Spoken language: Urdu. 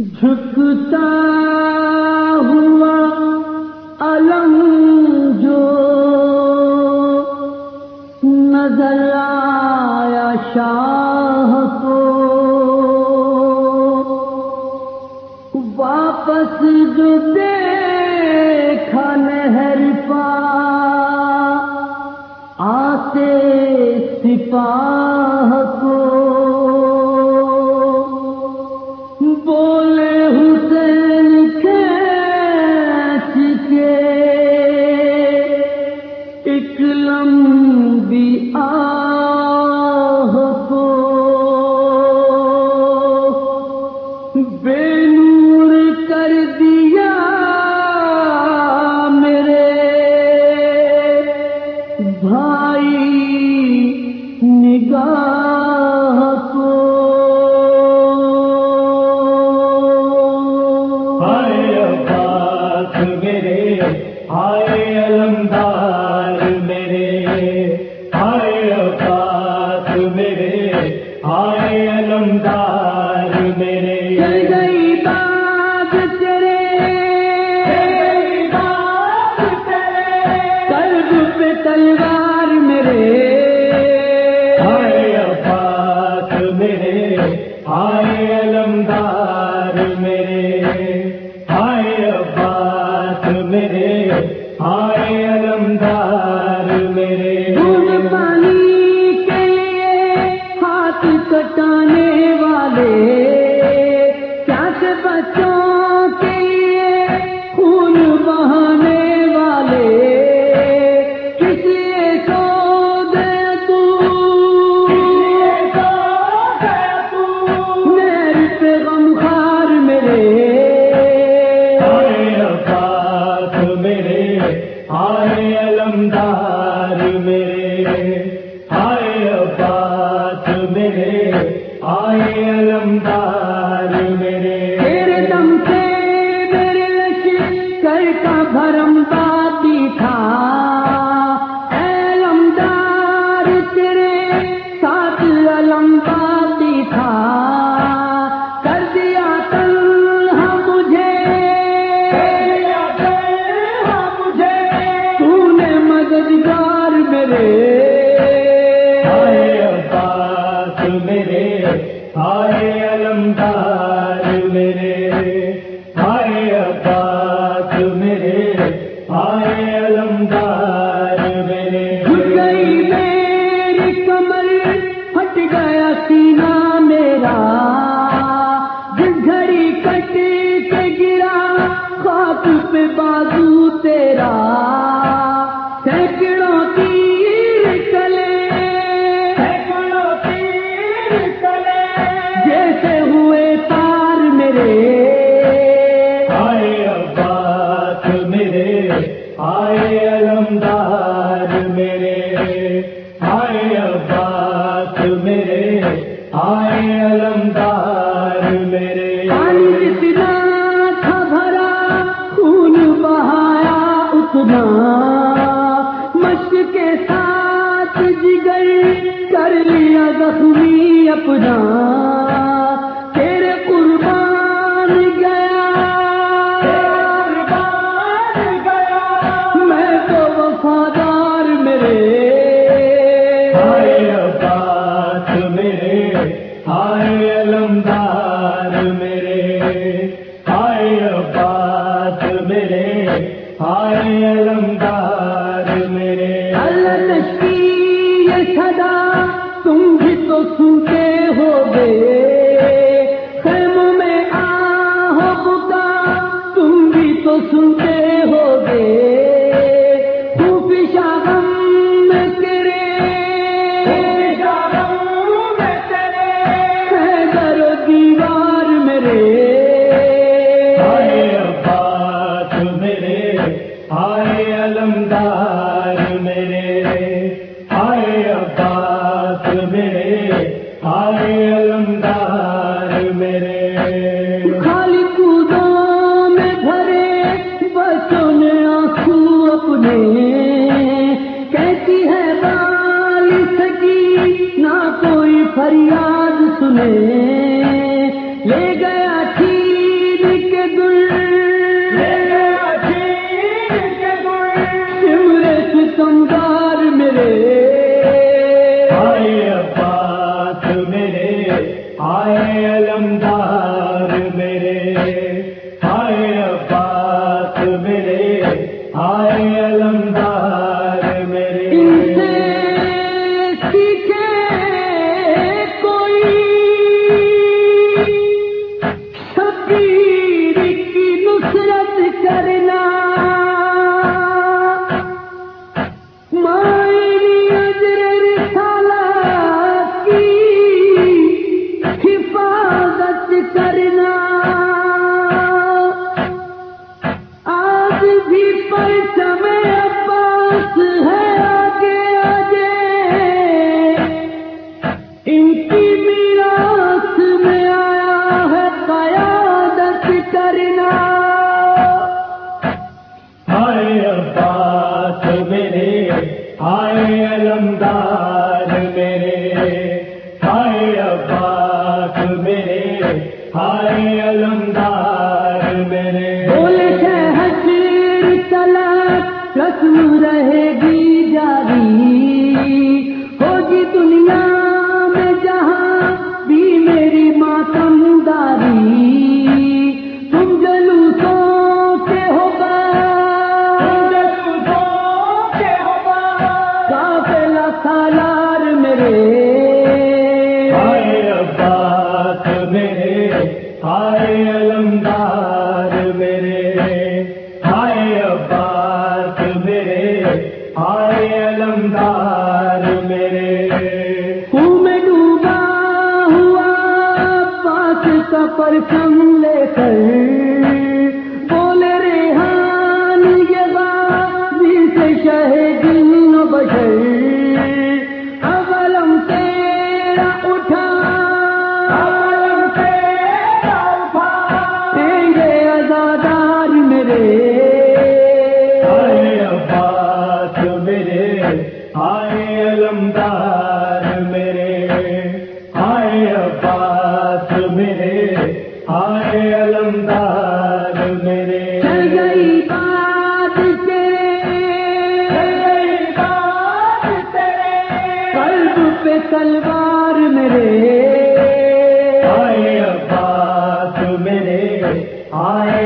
جھکتا ہوا علم جو نظر آیا شاہ کو واپس جو دیکھا نہر پا، آتے سپاہ کر دیا میرے بھائی نگاہ کو۔ ہائے عباس میرے ہائے یار میرے، ہائے عباس میرے، ہائے علمدار میرے۔ دودھ پانی کے لیے ہاتھ کٹانے والے کیا سے بچوں کا بھرم باقی تھا۔ اے لمدار تیرے ساتھ علم باقی تھا۔ کر دیا تنہا مجھے۔ تو نے مددگار میرے۔ ہائے عباس میرے ہائے علمدار میرے۔ خاک پہ بازو تیرا سینکڑوں تیر چلے سینکڑوں تیر چلے جیسے ہوئے تار میرے۔ ہائے عباس میرے ہائے علمدار اتنا مشق کے ساتھ جگر کر لیا زخمی اپنا۔ تیرے قربان گیا۔ میں تو وفادار میرے۔ ہائے عباس میرے، ہائے علمدار میرے۔ ہائے ہائے علمدار نبی عباس میرے۔ آئے علمدار میرے۔ ہائے عباس میرے۔ ہائے علمدار میرے۔ بول سے حسیر چلا، رسم رہے گی۔ علمدار میرے، ہائے عباس میرے، ہائے علمدار میرے۔ خون میں ڈوبا ہوا، پاس کا پرچم لے کر۔ تلوار میرے۔ ہائے عباس میرے۔ ہائے